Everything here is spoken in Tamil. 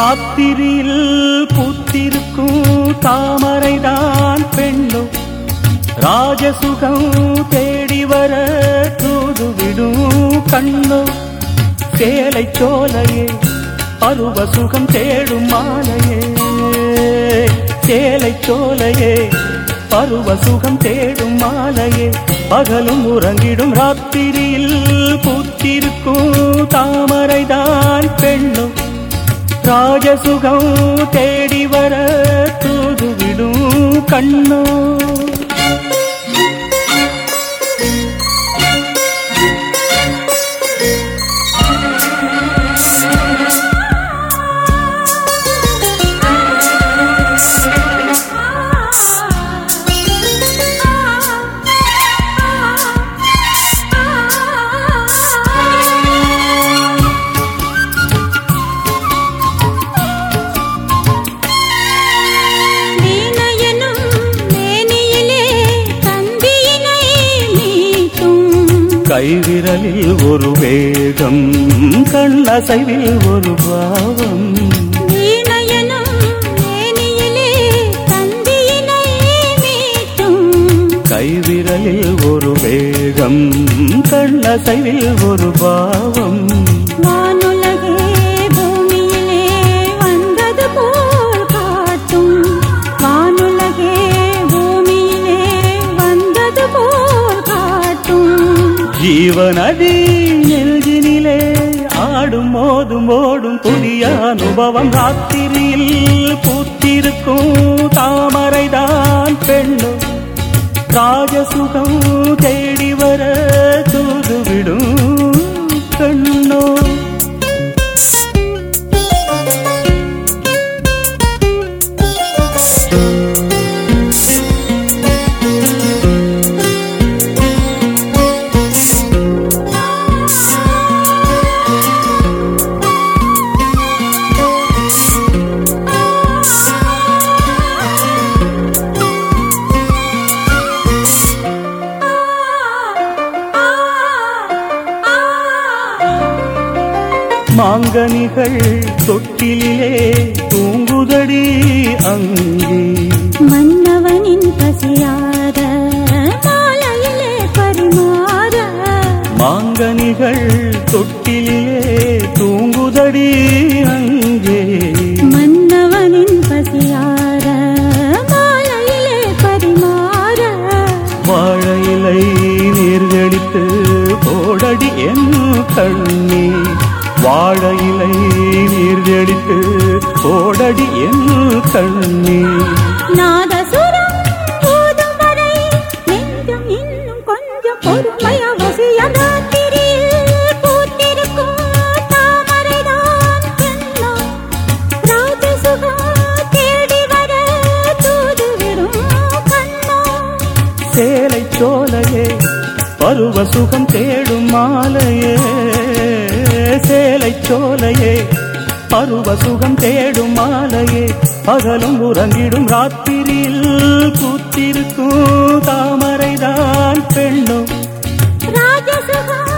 ராத்திரியில் பூத்திருக்கும் தாமரைதான் பெண்ணும். ராஜசுகம் தேடி வர தூதுவிடும் கண்ணும். சேலை சோலையே பருவ சுகம் தேடும் மாலையே. சேலை சோலையே பருவ சுகம் தேடும் மாலையே. பகலும் உறங்கிடும் ராத்திரியில் பூத்திருக்கும் தாமரைதான் ராஜசுகம் தேடி வர தூதுவிடும் கண்ணோ கைவிரலில் ஒரு வேகம் கண்ணசைவில் ஒரு பாவம். கைவிரலில் ஒரு வேகம் கண்ணசைவில் ஒரு பாவம். ஜீவநதி நெஞ்சினிலே ஆடும் மோதும் ஓடும் புதிய அனுபவம் ராத்திரியில் பூத்திருக்கும் தாமரைதான் பெண்ணும். ராஜசுகம் தேடி மாங்கனிகள் தொட்டிலே தூங்குதடி அங்கே. மன்னவனின் பசியார மாலையிலே பரிமாற. மாங்கனிகள் தொட்டிலே தூங்குதடி அங்கே. மன்னவனின் பசியார மாலையிலே பரிமாற. வாழையிலை நீர்கடித்து போடடி என் கண்ணி வாழையிலை நீர்கடித்து போடடி என் கண்ணி நாதசுரம் போதும் வரை நெஞ்சம் இன்னும் கொஞ்சம் பொறுமை சேலை சோலையே பருவ சுகம் தேடும் மாலையே. சேலை சோலையே பருவ சுகம் தேடும் மாலையே பகலும் உறங்கிடும் ராத்திரியில் கூத்திருக்கும் தாமரைதான் பெண்ணும். ராஜசுகம்